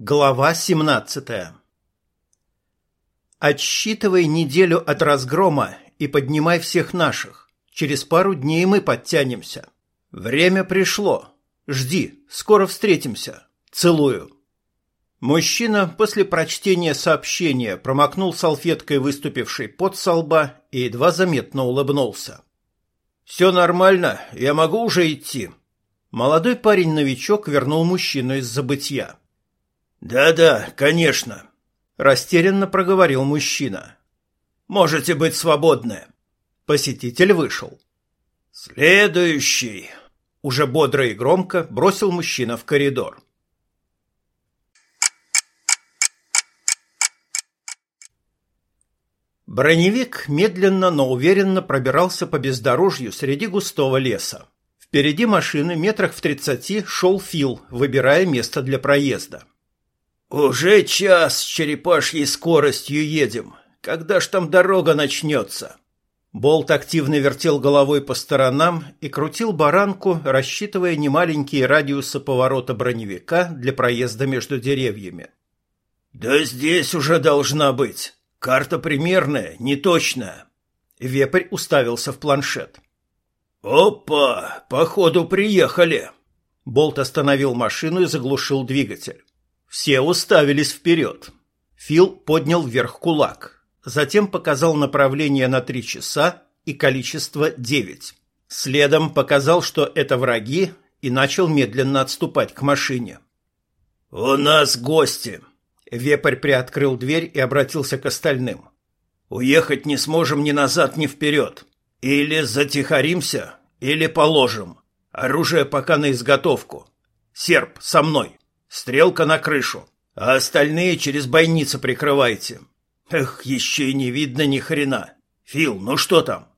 Глава 17 Отсчитывай неделю от разгрома и поднимай всех наших. Через пару дней мы подтянемся. Время пришло. Жди, скоро встретимся. Целую. Мужчина после прочтения сообщения промокнул салфеткой выступивший пот со лба и едва заметно улыбнулся. «Все нормально, я могу уже идти». Молодой парень-новичок вернул мужчину из забытья. «Да-да, конечно», – растерянно проговорил мужчина. «Можете быть свободны». Посетитель вышел. «Следующий», – уже бодро и громко бросил мужчина в коридор. Броневик медленно, но уверенно пробирался по бездорожью среди густого леса. Впереди машины метрах в тридцати шел Фил, выбирая место для проезда. «Уже час с черепашьей скоростью едем. Когда ж там дорога начнется?» Болт активно вертел головой по сторонам и крутил баранку, рассчитывая немаленькие радиусы поворота броневика для проезда между деревьями. «Да здесь уже должна быть. Карта примерная, неточная». Вепрь уставился в планшет. «Опа! Походу, приехали!» Болт остановил машину и заглушил двигатель. Все уставились вперед. Фил поднял вверх кулак. Затем показал направление на три часа и количество девять. Следом показал, что это враги, и начал медленно отступать к машине. «У нас гости!» Вепрь приоткрыл дверь и обратился к остальным. «Уехать не сможем ни назад, ни вперед. Или затихаримся, или положим. Оружие пока на изготовку. Серп, со мной!» Стрелка на крышу, а остальные через бойницы прикрывайте. Эх, еще и не видно ни хрена. Фил, ну что там?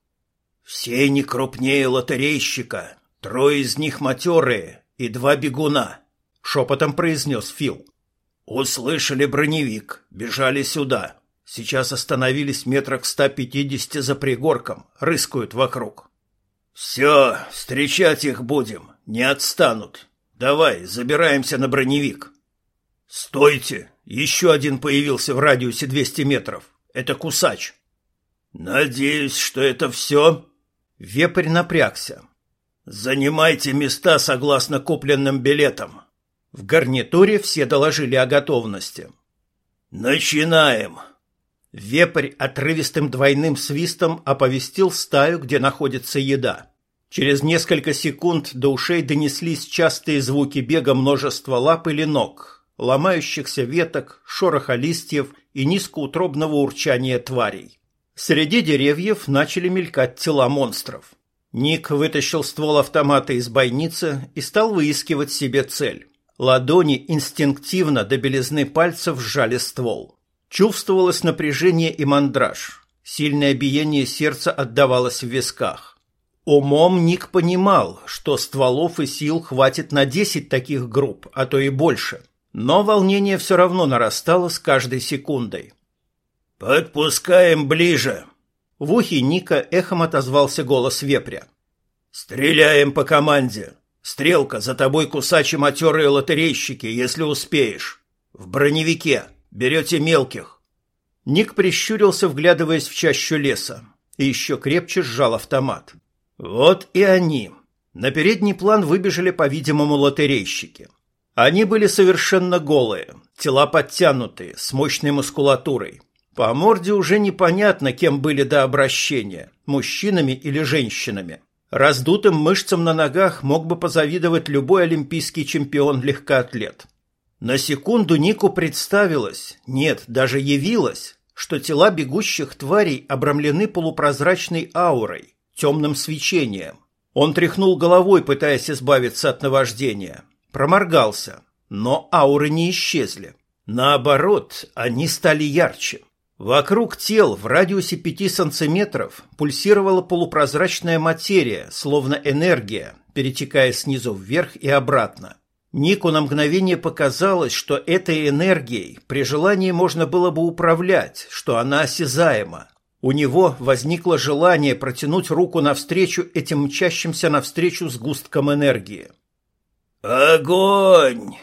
Все не крупнее лотерейщика. Трое из них матерые и два бегуна, шепотом произнес Фил. Услышали броневик, бежали сюда. Сейчас остановились метрах ста пятидесяти за пригорком, рыскают вокруг. Все, встречать их будем, не отстанут. Давай, забираемся на броневик. Стойте! Еще один появился в радиусе 200 метров. Это кусач. Надеюсь, что это все? Вепрь напрягся. Занимайте места согласно купленным билетам. В гарнитуре все доложили о готовности. Начинаем. Вепрь отрывистым двойным свистом оповестил стаю, где находится еда. Через несколько секунд до ушей донеслись частые звуки бега множества лап или ног, ломающихся веток, шороха листьев и низкоутробного урчания тварей. Среди деревьев начали мелькать тела монстров. Ник вытащил ствол автомата из бойницы и стал выискивать себе цель. Ладони инстинктивно до белизны пальцев сжали ствол. Чувствовалось напряжение и мандраж. Сильное биение сердца отдавалось в висках. Умом Ник понимал, что стволов и сил хватит на 10 таких групп, а то и больше. Но волнение все равно нарастало с каждой секундой. «Подпускаем ближе!» В ухе Ника эхом отозвался голос вепря. «Стреляем по команде! Стрелка, за тобой кусачи матерые лотерейщики, если успеешь! В броневике! Берете мелких!» Ник прищурился, вглядываясь в чащу леса, и еще крепче сжал автомат. Вот и они. На передний план выбежали, по-видимому, лотерейщики. Они были совершенно голые, тела подтянутые, с мощной мускулатурой. По морде уже непонятно, кем были до обращения – мужчинами или женщинами. Раздутым мышцам на ногах мог бы позавидовать любой олимпийский чемпион-легкоатлет. На секунду Нику представилось, нет, даже явилось, что тела бегущих тварей обрамлены полупрозрачной аурой – темным свечением. Он тряхнул головой, пытаясь избавиться от наваждения. Проморгался, но ауры не исчезли. Наоборот, они стали ярче. Вокруг тел в радиусе пяти сантиметров пульсировала полупрозрачная материя, словно энергия, перетекая снизу вверх и обратно. Нику на мгновение показалось, что этой энергией при желании можно было бы управлять, что она осязаема. У него возникло желание протянуть руку навстречу этим мчащимся навстречу сгусткам энергии. «Огонь!»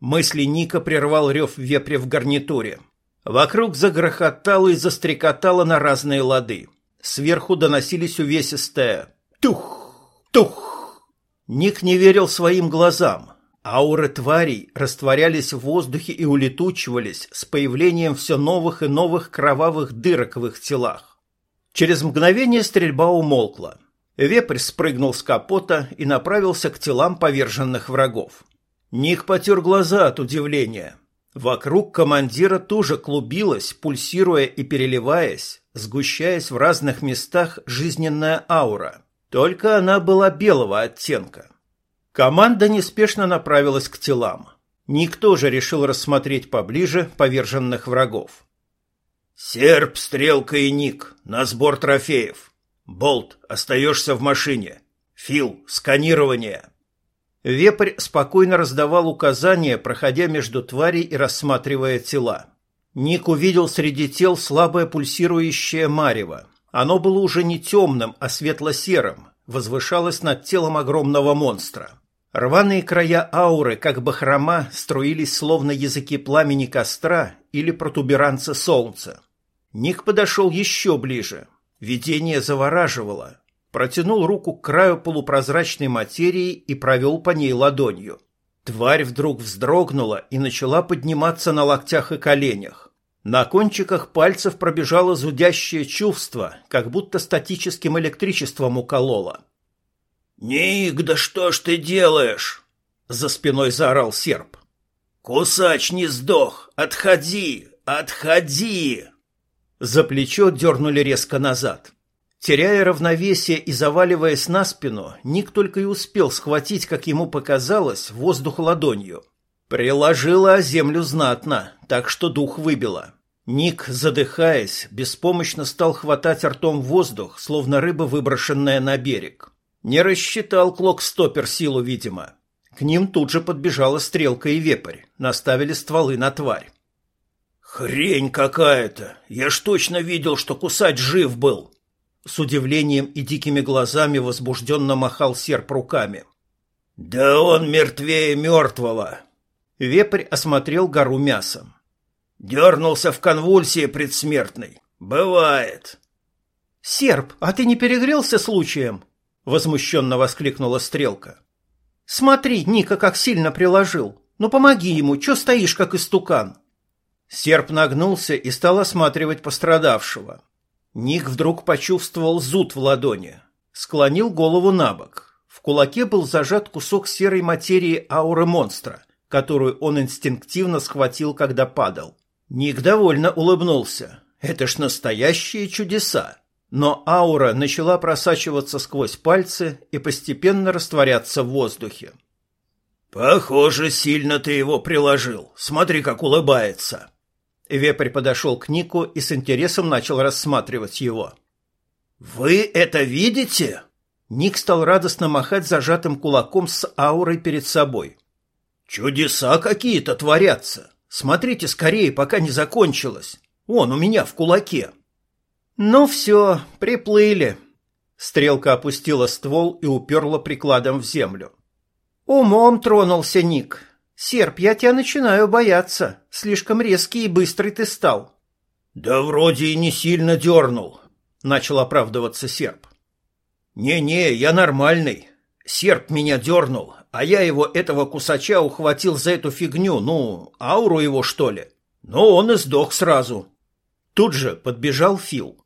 Мысли Ника прервал рев вепря в гарнитуре. Вокруг загрохотало и застрекотало на разные лады. Сверху доносились увесистые «тух! тух!». Ник не верил своим глазам. Ауры тварей растворялись в воздухе и улетучивались с появлением все новых и новых кровавых дырок в их телах. Через мгновение стрельба умолкла. Вепрь спрыгнул с капота и направился к телам поверженных врагов. Ник потер глаза от удивления. Вокруг командира тоже клубилась, пульсируя и переливаясь, сгущаясь в разных местах жизненная аура. Только она была белого оттенка. Команда неспешно направилась к телам. Никто же решил рассмотреть поближе поверженных врагов. «Серп, Стрелка и Ник, на сбор трофеев. Болт, остаешься в машине. Фил, сканирование». Вепрь спокойно раздавал указания, проходя между тварей и рассматривая тела. Ник увидел среди тел слабое пульсирующее марево. Оно было уже не темным, а светло-серым, возвышалось над телом огромного монстра. Рваные края ауры, как бахрома, струились словно языки пламени костра или протуберанца солнца. Ник подошел еще ближе. Видение завораживало. Протянул руку к краю полупрозрачной материи и провел по ней ладонью. Тварь вдруг вздрогнула и начала подниматься на локтях и коленях. На кончиках пальцев пробежало зудящее чувство, как будто статическим электричеством укололо. «Ник, да что ж ты делаешь?» — за спиной заорал серп. «Кусач не сдох! Отходи! Отходи!» За плечо дернули резко назад. Теряя равновесие и заваливаясь на спину, Ник только и успел схватить, как ему показалось, воздух ладонью. Приложила о землю знатно, так что дух выбило. Ник, задыхаясь, беспомощно стал хватать ртом воздух, словно рыба, выброшенная на берег. Не рассчитал клок-стопер силу, видимо. К ним тут же подбежала стрелка и вепрь, наставили стволы на тварь. «Хрень какая-то! Я ж точно видел, что кусать жив был!» С удивлением и дикими глазами возбужденно махал серп руками. «Да он мертвее мертвого!» Вепрь осмотрел гору мясом. «Дернулся в конвульсии предсмертной. Бывает!» «Серп, а ты не перегрелся случаем?» — возмущенно воскликнула Стрелка. «Смотри, Ника как сильно приложил. Ну помоги ему, чё стоишь, как истукан?» Серп нагнулся и стал осматривать пострадавшего. Ник вдруг почувствовал зуд в ладони. Склонил голову на бок. В кулаке был зажат кусок серой материи ауры монстра, которую он инстинктивно схватил, когда падал. Ник довольно улыбнулся. «Это ж настоящие чудеса!» Но аура начала просачиваться сквозь пальцы и постепенно растворяться в воздухе. «Похоже, сильно ты его приложил. Смотри, как улыбается». Вепрь подошел к Нику и с интересом начал рассматривать его. «Вы это видите?» Ник стал радостно махать зажатым кулаком с аурой перед собой. «Чудеса какие-то творятся. Смотрите скорее, пока не закончилось. Он у меня в кулаке». «Ну все, приплыли». Стрелка опустила ствол и уперла прикладом в землю. «Умом тронулся Ник. Серп, я тебя начинаю бояться. Слишком резкий и быстрый ты стал». «Да вроде и не сильно дернул», — начал оправдываться серп. «Не-не, я нормальный. Серп меня дернул, а я его, этого кусача, ухватил за эту фигню, ну, ауру его, что ли. Но он и сдох сразу». Тут же подбежал Фил.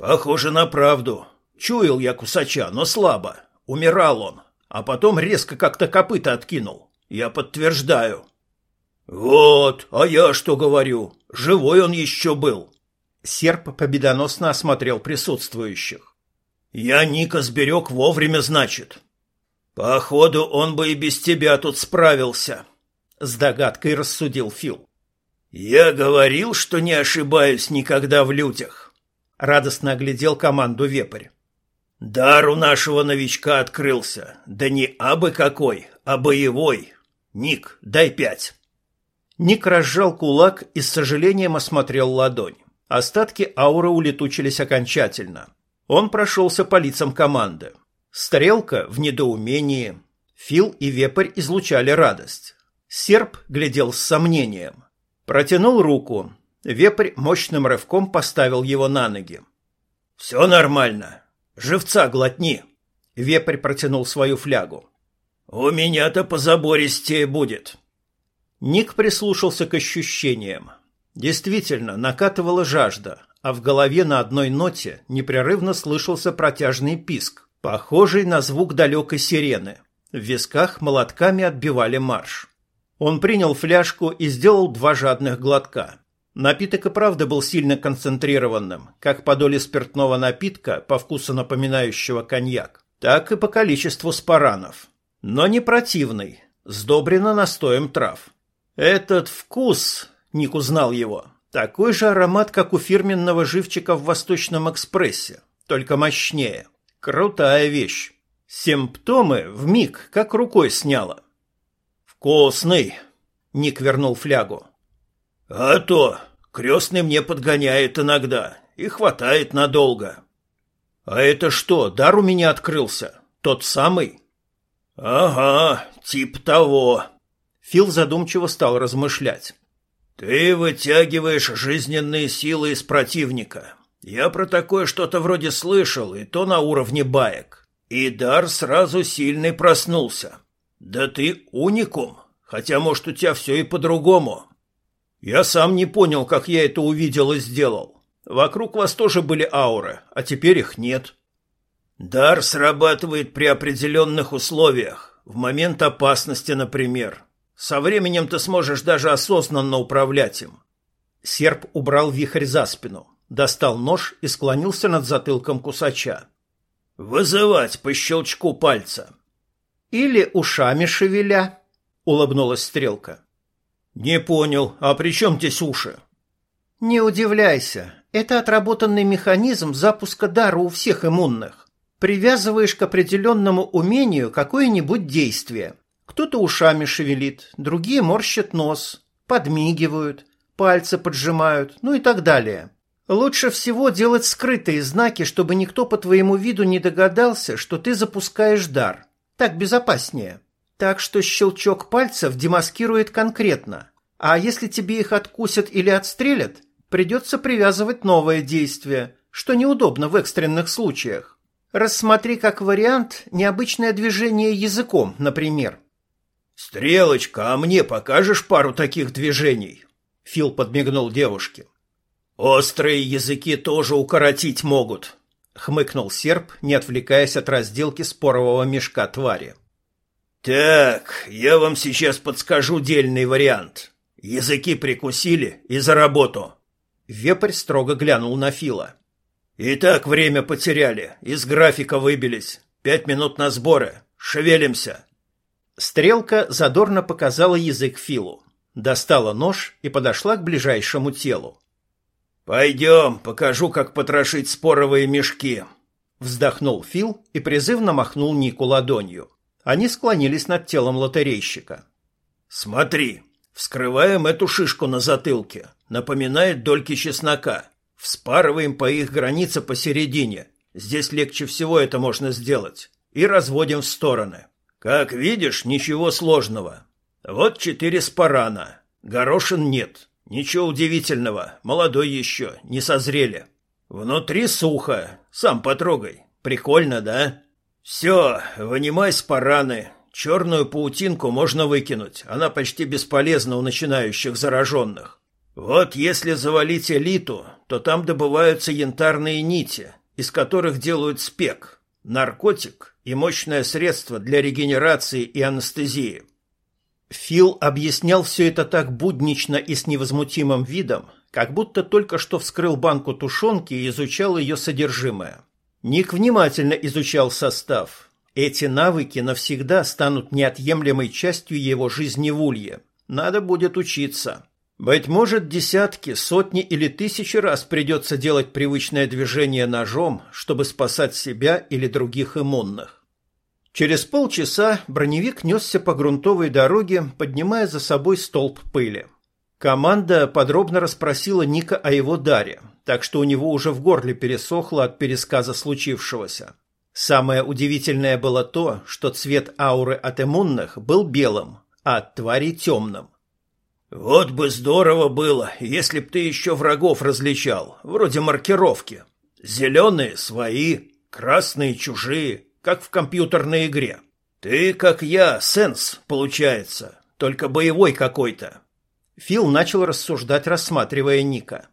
Похоже на правду. Чуял я кусача, но слабо. Умирал он, а потом резко как-то копыта откинул. Я подтверждаю. Вот, а я что говорю? Живой он еще был. Серп победоносно осмотрел присутствующих. Я Ника сберег вовремя, значит. Походу, он бы и без тебя тут справился. С догадкой рассудил Фил. Я говорил, что не ошибаюсь никогда в людях. Радостно оглядел команду вепрь. Дар у нашего новичка открылся. Да не абы какой, а боевой. Ник, дай пять. Ник разжал кулак и с сожалением осмотрел ладонь. Остатки ауры улетучились окончательно. Он прошелся по лицам команды. Стрелка в недоумении. Фил и Вепрь излучали радость. Серп глядел с сомнением. Протянул руку. Вепрь мощным рывком поставил его на ноги. «Все нормально. Живца глотни!» Вепрь протянул свою флягу. «У меня-то позабористее будет!» Ник прислушался к ощущениям. Действительно, накатывала жажда, а в голове на одной ноте непрерывно слышался протяжный писк, похожий на звук далекой сирены. В висках молотками отбивали марш. Он принял фляжку и сделал два жадных глотка. Напиток и правда был сильно концентрированным, как по доле спиртного напитка, по вкусу напоминающего коньяк, так и по количеству спаранов. Но не противный, сдобрено настоем трав. Этот вкус, Ник узнал его, такой же аромат, как у фирменного живчика в Восточном экспрессе, только мощнее. Крутая вещь. Симптомы в миг как рукой сняло. «Вкусный!» — Ник вернул флягу. «А то! Крестный мне подгоняет иногда и хватает надолго». «А это что, дар у меня открылся? Тот самый?» «Ага, тип того», Фил задумчиво стал размышлять. «Ты вытягиваешь жизненные силы из противника. Я про такое что-то вроде слышал, и то на уровне баек. И дар сразу сильный проснулся. Да ты уникум, хотя, может, у тебя все и по-другому. Я сам не понял, как я это увидел и сделал. Вокруг вас тоже были ауры, а теперь их нет». «Дар срабатывает при определенных условиях, в момент опасности, например». Со временем ты сможешь даже осознанно управлять им. Серп убрал вихрь за спину, достал нож и склонился над затылком кусача. «Вызывать по щелчку пальца». «Или ушами шевеля», — улыбнулась Стрелка. «Не понял, а при чем здесь уши?» «Не удивляйся, это отработанный механизм запуска дара у всех иммунных. Привязываешь к определенному умению какое-нибудь действие, кто-то ушами шевелит, другие морщат нос, подмигивают, пальцы поджимают, ну и так далее. Лучше всего делать скрытые знаки, чтобы никто по твоему виду не догадался, что ты запускаешь дар. Так безопаснее. Так что щелчок пальцев демаскирует конкретно. А если тебе их откусят или отстрелят, придется привязывать новое действие, что неудобно в экстренных случаях. Рассмотри как вариант необычное движение языком, например. «Стрелочка, а мне покажешь пару таких движений?» Фил подмигнул девушке. «Острые языки тоже укоротить могут», — хмыкнул серп, не отвлекаясь от разделки спорового мешка твари. «Так, я вам сейчас подскажу дельный вариант. Языки прикусили и за работу». Вепрь строго глянул на Фила. «Итак, время потеряли, из графика выбились. Пять минут на сборы. Шевелимся». Стрелка задорно показала язык Филу, достала нож и подошла к ближайшему телу. «Пойдем, покажу, как потрошить споровые мешки», — вздохнул Фил и призывно махнул Нику ладонью. Они склонились над телом лотерейщика. «Смотри, вскрываем эту шишку на затылке. Напоминает дольки чеснока. Вспарываем по их границе посередине. Здесь легче всего это можно сделать. И разводим в стороны. Как видишь, ничего сложного. Вот четыре спарана. Горошин нет. Ничего удивительного. Молодой еще, не созрели. Внутри сухо. Сам потрогай. Прикольно, да? Все, вынимай спараны. Черную паутинку можно выкинуть. Она почти бесполезна у начинающих зараженных. Вот если завалить элиту, то там добываются янтарные нити, из которых делают спек. Наркотик, и мощное средство для регенерации и анестезии. Фил объяснял все это так буднично и с невозмутимым видом, как будто только что вскрыл банку тушенки и изучал ее содержимое. Ник внимательно изучал состав. Эти навыки навсегда станут неотъемлемой частью его жизни в Улье. Надо будет учиться. Быть может, десятки, сотни или тысячи раз придется делать привычное движение ножом, чтобы спасать себя или других иммунных. Через полчаса броневик несся по грунтовой дороге, поднимая за собой столб пыли. Команда подробно расспросила Ника о его даре, так что у него уже в горле пересохло от пересказа случившегося. Самое удивительное было то, что цвет ауры от иммунных был белым, а от тварей темным. «Вот бы здорово было, если б ты еще врагов различал, вроде маркировки. Зеленые — свои, красные — чужие, как в компьютерной игре. Ты, как я, сенс, получается, только боевой какой-то». Фил начал рассуждать, рассматривая Ника.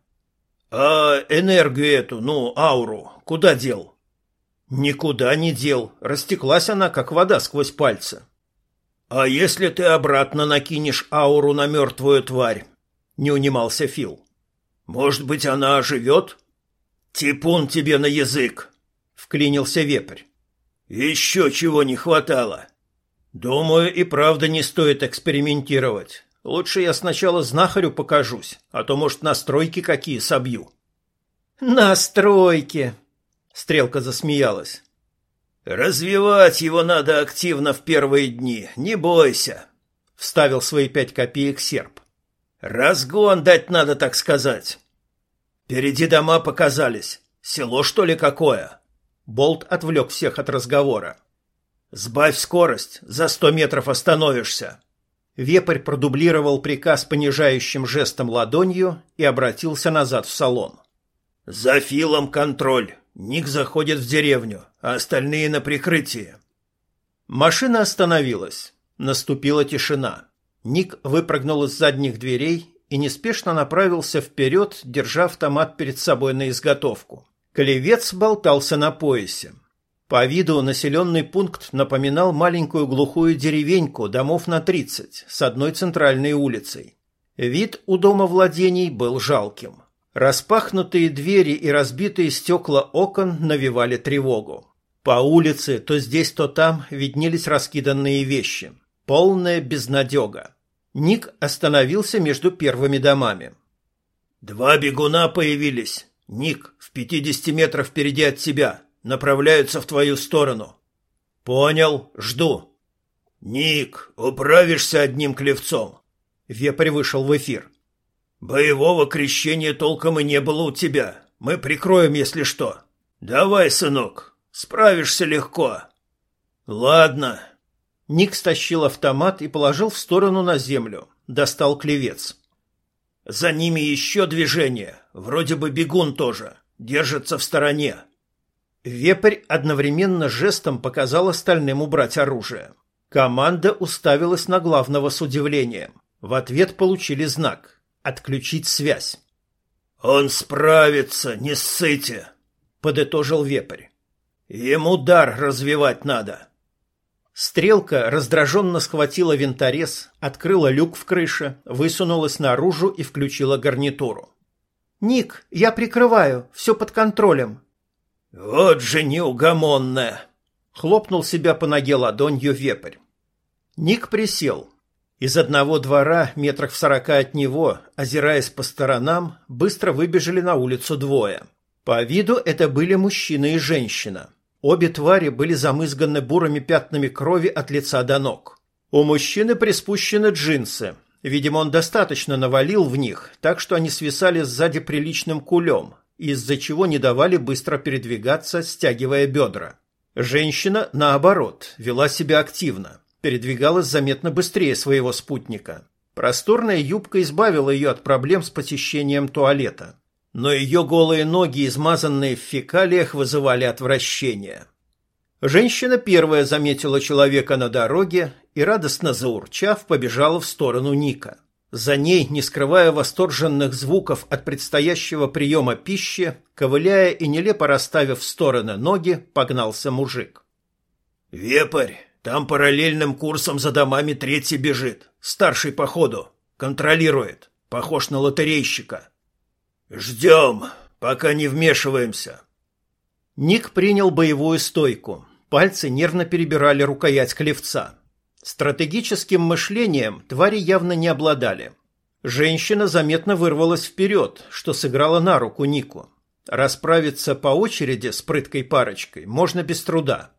«А энергию эту, ну, ауру, куда дел?» «Никуда не дел. Растеклась она, как вода сквозь пальцы». «А если ты обратно накинешь ауру на мертвую тварь?» — не унимался Фил. «Может быть, она оживет?» «Типун тебе на язык!» — вклинился вепрь. «Еще чего не хватало!» «Думаю, и правда не стоит экспериментировать. Лучше я сначала знахарю покажусь, а то, может, настройки какие собью». «Настройки!» — Стрелка засмеялась. «Развивать его надо активно в первые дни, не бойся», — вставил свои пять копеек серп. «Разгон дать надо, так сказать». «Впереди дома показались. Село, что ли, какое?» Болт отвлек всех от разговора. «Сбавь скорость, за сто метров остановишься». Вепрь продублировал приказ понижающим жестом ладонью и обратился назад в салон. «За Филом контроль. Ник заходит в деревню, а остальные на прикрытии. Машина остановилась. Наступила тишина. Ник выпрыгнул из задних дверей и неспешно направился вперед, держа автомат перед собой на изготовку. Колевец болтался на поясе. По виду населенный пункт напоминал маленькую глухую деревеньку домов на 30 с одной центральной улицей. Вид у дома владений был жалким. Распахнутые двери и разбитые стекла окон навевали тревогу. По улице то здесь, то там виднелись раскиданные вещи. Полная безнадега. Ник остановился между первыми домами. «Два бегуна появились. Ник, в пятидесяти метрах впереди от тебя. Направляются в твою сторону». «Понял. Жду». «Ник, управишься одним клевцом». Вепрь вышел в эфир. Боевого крещения толком и не было у тебя. Мы прикроем, если что. Давай, сынок, справишься легко. Ладно. Ник стащил автомат и положил в сторону на землю. Достал клевец. За ними еще движение. Вроде бы бегун тоже. Держится в стороне. Вепрь одновременно жестом показал остальным убрать оружие. Команда уставилась на главного с удивлением. В ответ получили знак отключить связь. «Он справится, не ссыте», — подытожил вепрь. «Ему дар развивать надо». Стрелка раздраженно схватила винторез, открыла люк в крыше, высунулась наружу и включила гарнитуру. «Ник, я прикрываю, все под контролем». «Вот же неугомонная!» — хлопнул себя по ноге ладонью вепрь. Ник присел, из одного двора, метрах в сорока от него, озираясь по сторонам, быстро выбежали на улицу двое. По виду это были мужчина и женщина. Обе твари были замызганы бурыми пятнами крови от лица до ног. У мужчины приспущены джинсы. Видимо, он достаточно навалил в них, так что они свисали сзади приличным кулем, из-за чего не давали быстро передвигаться, стягивая бедра. Женщина, наоборот, вела себя активно передвигалась заметно быстрее своего спутника. Просторная юбка избавила ее от проблем с посещением туалета. Но ее голые ноги, измазанные в фекалиях, вызывали отвращение. Женщина первая заметила человека на дороге и, радостно заурчав, побежала в сторону Ника. За ней, не скрывая восторженных звуков от предстоящего приема пищи, ковыляя и нелепо расставив в стороны ноги, погнался мужик. «Вепрь, там параллельным курсом за домами третий бежит. Старший по ходу. Контролирует. Похож на лотерейщика. Ждем, пока не вмешиваемся. Ник принял боевую стойку. Пальцы нервно перебирали рукоять клевца. Стратегическим мышлением твари явно не обладали. Женщина заметно вырвалась вперед, что сыграло на руку Нику. Расправиться по очереди с прыткой парочкой можно без труда.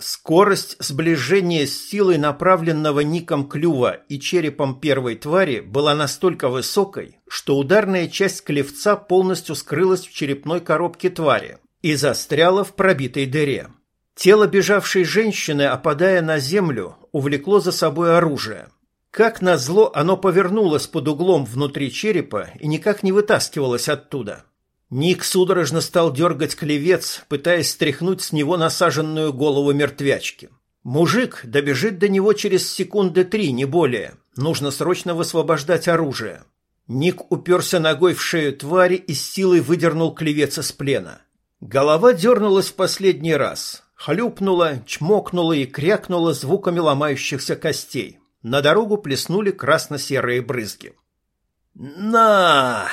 Скорость сближения с силой направленного ником клюва и черепом первой твари была настолько высокой, что ударная часть клевца полностью скрылась в черепной коробке твари и застряла в пробитой дыре. Тело бежавшей женщины, опадая на землю, увлекло за собой оружие. Как назло, оно повернулось под углом внутри черепа и никак не вытаскивалось оттуда. Ник судорожно стал дергать клевец, пытаясь стряхнуть с него насаженную голову мертвячки. Мужик добежит до него через секунды три, не более. Нужно срочно высвобождать оружие. Ник уперся ногой в шею твари и с силой выдернул клевец из плена. Голова дернулась в последний раз. Хлюпнула, чмокнула и крякнула звуками ломающихся костей. На дорогу плеснули красно-серые брызги. «На!»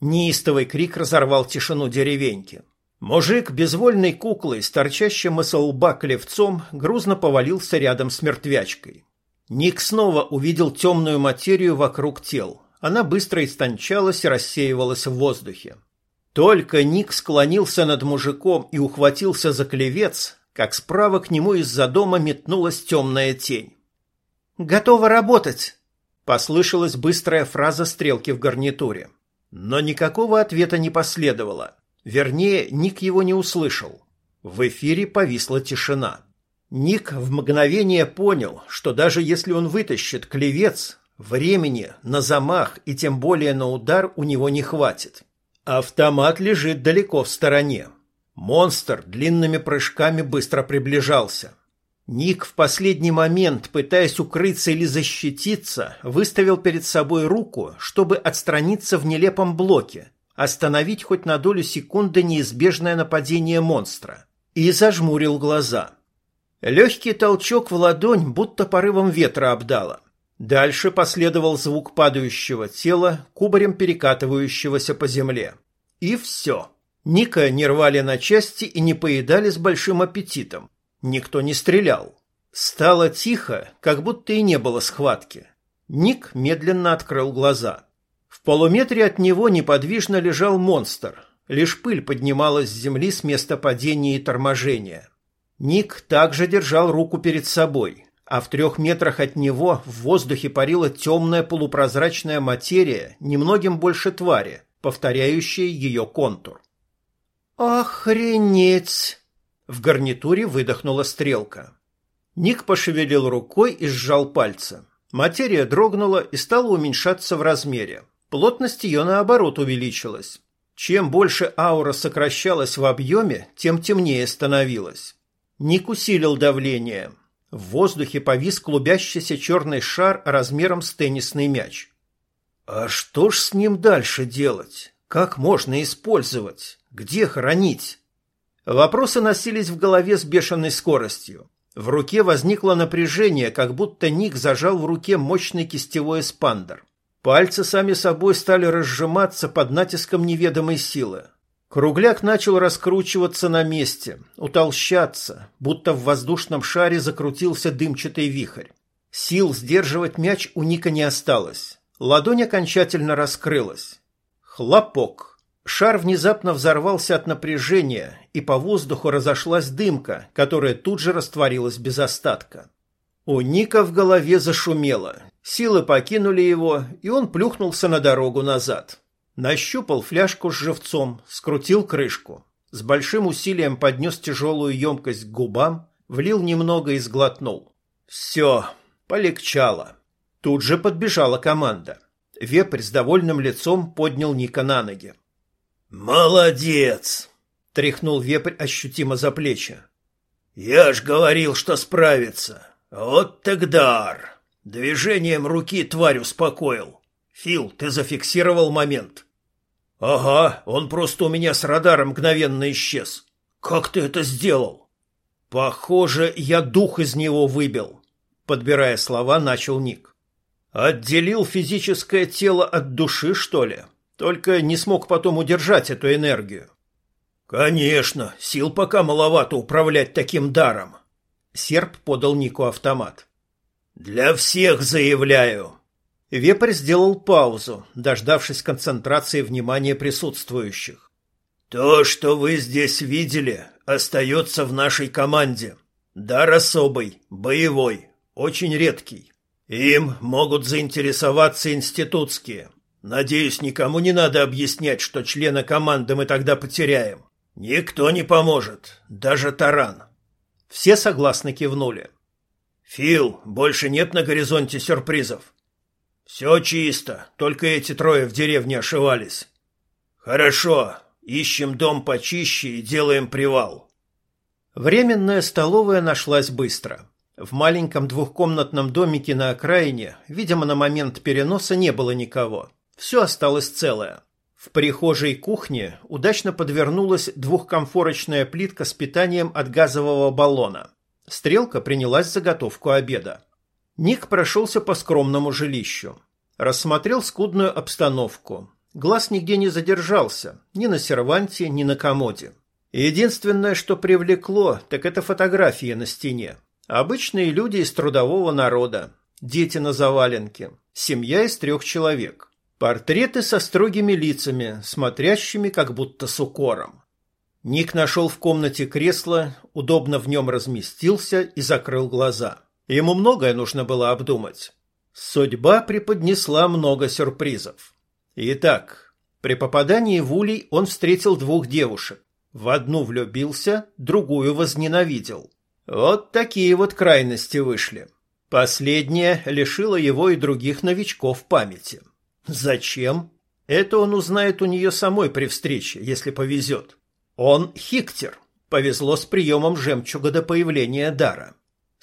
Неистовый крик разорвал тишину деревеньки. Мужик, безвольной куклой, с торчащим из лба клевцом, грузно повалился рядом с мертвячкой. Ник снова увидел темную материю вокруг тел. Она быстро истончалась и рассеивалась в воздухе. Только Ник склонился над мужиком и ухватился за клевец, как справа к нему из-за дома метнулась темная тень. «Готово работать!» — послышалась быстрая фраза стрелки в гарнитуре. Но никакого ответа не последовало. Вернее, Ник его не услышал. В эфире повисла тишина. Ник в мгновение понял, что даже если он вытащит клевец, времени на замах и тем более на удар у него не хватит. Автомат лежит далеко в стороне. Монстр длинными прыжками быстро приближался. Ник в последний момент, пытаясь укрыться или защититься, выставил перед собой руку, чтобы отстраниться в нелепом блоке, остановить хоть на долю секунды неизбежное нападение монстра, и зажмурил глаза. Легкий толчок в ладонь будто порывом ветра обдало. Дальше последовал звук падающего тела, кубарем перекатывающегося по земле. И все. Ника не рвали на части и не поедали с большим аппетитом. Никто не стрелял. Стало тихо, как будто и не было схватки. Ник медленно открыл глаза. В полуметре от него неподвижно лежал монстр. Лишь пыль поднималась с земли с места падения и торможения. Ник также держал руку перед собой, а в трех метрах от него в воздухе парила темная полупрозрачная материя, немногим больше твари, повторяющая ее контур. «Охренеть!» В гарнитуре выдохнула стрелка. Ник пошевелил рукой и сжал пальцы. Материя дрогнула и стала уменьшаться в размере. Плотность ее, наоборот, увеличилась. Чем больше аура сокращалась в объеме, тем темнее становилась. Ник усилил давление. В воздухе повис клубящийся черный шар размером с теннисный мяч. А что ж с ним дальше делать? Как можно использовать? Где хранить? Вопросы носились в голове с бешеной скоростью. В руке возникло напряжение, как будто Ник зажал в руке мощный кистевой эспандер. Пальцы сами собой стали разжиматься под натиском неведомой силы. Кругляк начал раскручиваться на месте, утолщаться, будто в воздушном шаре закрутился дымчатый вихрь. Сил сдерживать мяч у Ника не осталось. Ладонь окончательно раскрылась. Хлопок. Шар внезапно взорвался от напряжения, и по воздуху разошлась дымка, которая тут же растворилась без остатка. У Ника в голове зашумело. Силы покинули его, и он плюхнулся на дорогу назад. Нащупал фляжку с живцом, скрутил крышку. С большим усилием поднес тяжелую емкость к губам, влил немного и сглотнул. Все, полегчало. Тут же подбежала команда. Вепрь с довольным лицом поднял Ника на ноги. «Молодец!» — тряхнул вепрь ощутимо за плечи. «Я ж говорил, что справится. Вот так дар! Движением руки тварь успокоил. Фил, ты зафиксировал момент?» «Ага, он просто у меня с радара мгновенно исчез. Как ты это сделал?» «Похоже, я дух из него выбил», — подбирая слова, начал Ник. «Отделил физическое тело от души, что ли?» Только не смог потом удержать эту энергию. Конечно, сил пока маловато управлять таким даром. Серп подал Нику автомат. Для всех заявляю. Вепрь сделал паузу, дождавшись концентрации внимания присутствующих. То, что вы здесь видели, остается в нашей команде. Дар особый, боевой, очень редкий. Им могут заинтересоваться институтские. Надеюсь, никому не надо объяснять, что члена команды мы тогда потеряем. Никто не поможет, даже Таран. Все согласно кивнули. «Фил, больше нет на горизонте сюрпризов?» «Все чисто, только эти трое в деревне ошивались». «Хорошо, ищем дом почище и делаем привал». Временная столовая нашлась быстро. В маленьком двухкомнатном домике на окраине, видимо, на момент переноса не было никого. Все осталось целое. В прихожей кухне удачно подвернулась двухкомфорочная плитка с питанием от газового баллона. Стрелка принялась заготовку обеда. Ник прошелся по скромному жилищу. Рассмотрел скудную обстановку. Глаз нигде не задержался, ни на серванте, ни на комоде. Единственное, что привлекло, так это фотографии на стене. Обычные люди из трудового народа, дети на заваленке, семья из трех человек. Портреты со строгими лицами, смотрящими как будто с укором. Ник нашел в комнате кресло, удобно в нем разместился и закрыл глаза. Ему многое нужно было обдумать. Судьба преподнесла много сюрпризов. Итак, при попадании в улей он встретил двух девушек. В одну влюбился, другую возненавидел. Вот такие вот крайности вышли. Последняя лишила его и других новичков памяти. Зачем? Это он узнает у нее самой при встрече, если повезет. Он хиктер. Повезло с приемом жемчуга до появления дара.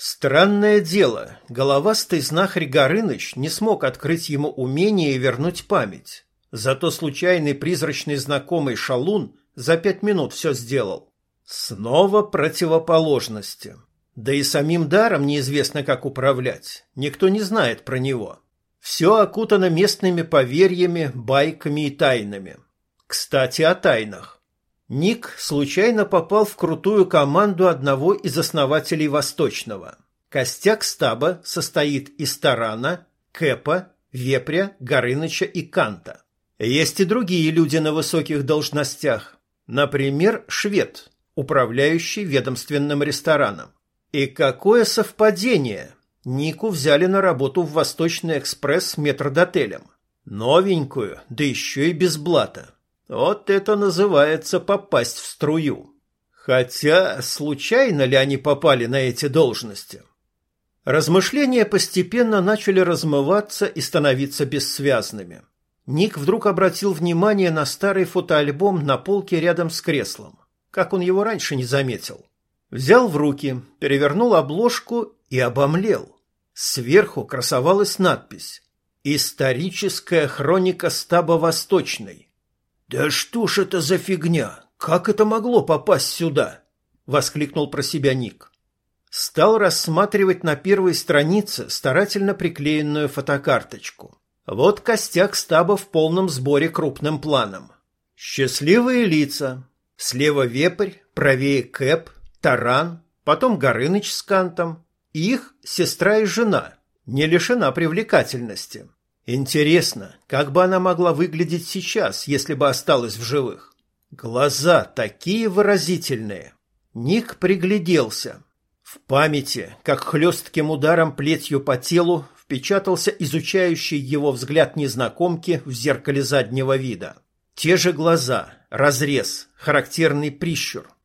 Странное дело, головастый знахарь Горыныч не смог открыть ему умение вернуть память. Зато случайный призрачный знакомый шалун за пять минут все сделал. Снова противоположности. Да и самим даром неизвестно, как управлять. Никто не знает про него. Все окутано местными поверьями, байками и тайнами. Кстати, о тайнах. Ник случайно попал в крутую команду одного из основателей Восточного. Костяк стаба состоит из Тарана, Кэпа, Вепря, Горыныча и Канта. Есть и другие люди на высоких должностях. Например, швед, управляющий ведомственным рестораном. И какое совпадение! Нику взяли на работу в Восточный экспресс метрдотелем. Новенькую, да еще и без блата. Вот это называется попасть в струю. Хотя, случайно ли они попали на эти должности? Размышления постепенно начали размываться и становиться бессвязными. Ник вдруг обратил внимание на старый фотоальбом на полке рядом с креслом. Как он его раньше не заметил. Взял в руки, перевернул обложку и обомлел. Сверху красовалась надпись «Историческая хроника стаба Восточной». «Да что ж это за фигня? Как это могло попасть сюда?» — воскликнул про себя Ник. Стал рассматривать на первой странице старательно приклеенную фотокарточку. Вот костяк стаба в полном сборе крупным планом. Счастливые лица. Слева вепрь, правее кэп, таран, потом Горыныч с кантом, их сестра и жена, не лишена привлекательности. Интересно, как бы она могла выглядеть сейчас, если бы осталась в живых? Глаза такие выразительные. Ник пригляделся. В памяти, как хлестким ударом плетью по телу, впечатался изучающий его взгляд незнакомки в зеркале заднего вида. Те же глаза, разрез, характерный прищур –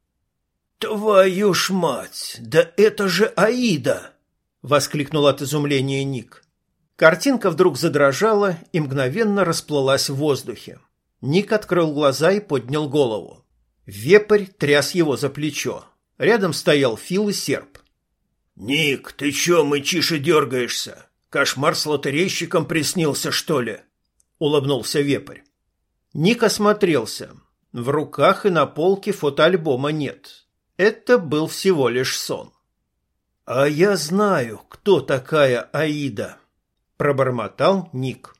«Твою ж мать! Да это же Аида!» — воскликнул от изумления Ник. Картинка вдруг задрожала и мгновенно расплылась в воздухе. Ник открыл глаза и поднял голову. Вепрь тряс его за плечо. Рядом стоял Фил и серп. «Ник, ты чё мычишь и дергаешься? Кошмар с лотерейщиком приснился, что ли?» — улыбнулся Вепрь. Ник осмотрелся. В руках и на полке фотоальбома нет. Это был всего лишь сон. «А я знаю, кто такая Аида», — пробормотал Ник.